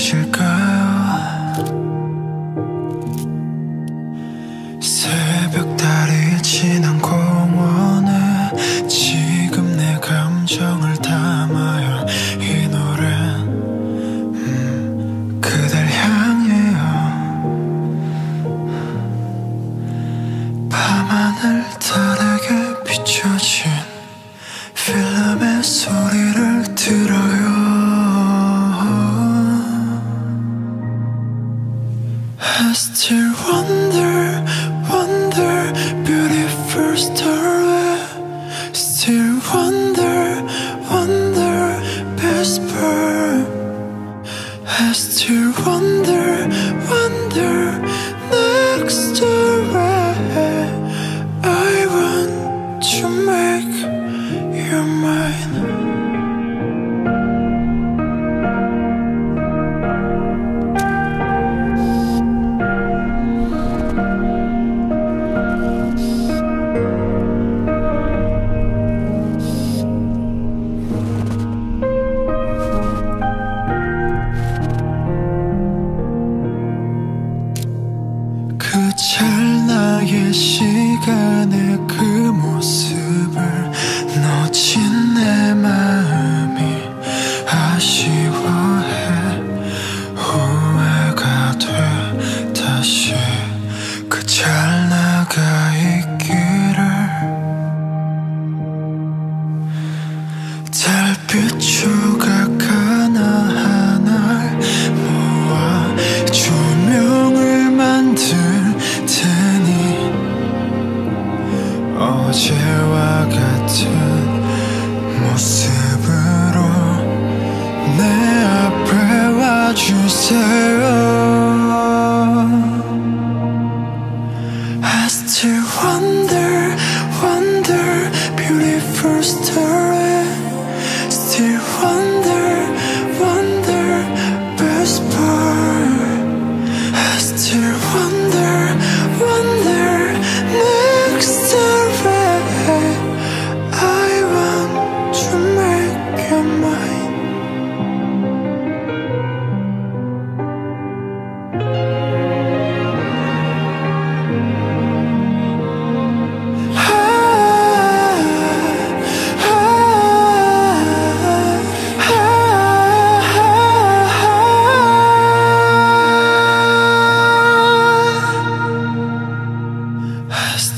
무엇일까요? Just to wonder, wonder, beautiful starlight. Still wonder, wonder, whisper. Has to wonder, wonder, next story. I want to make you mine. 시간에 그 Has to wonder, wonder, beautiful story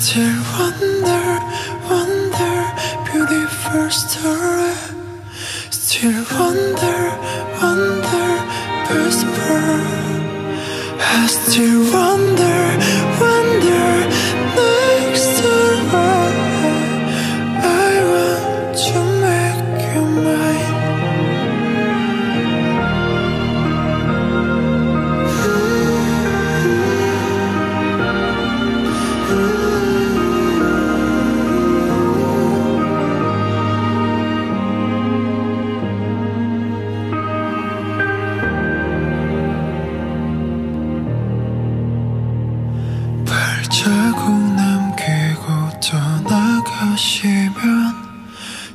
Still wonder, wonder, beautiful story. Still wonder, wonder, whisper. I still wonder. 자국 남기고 떠나가시면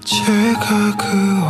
제가 그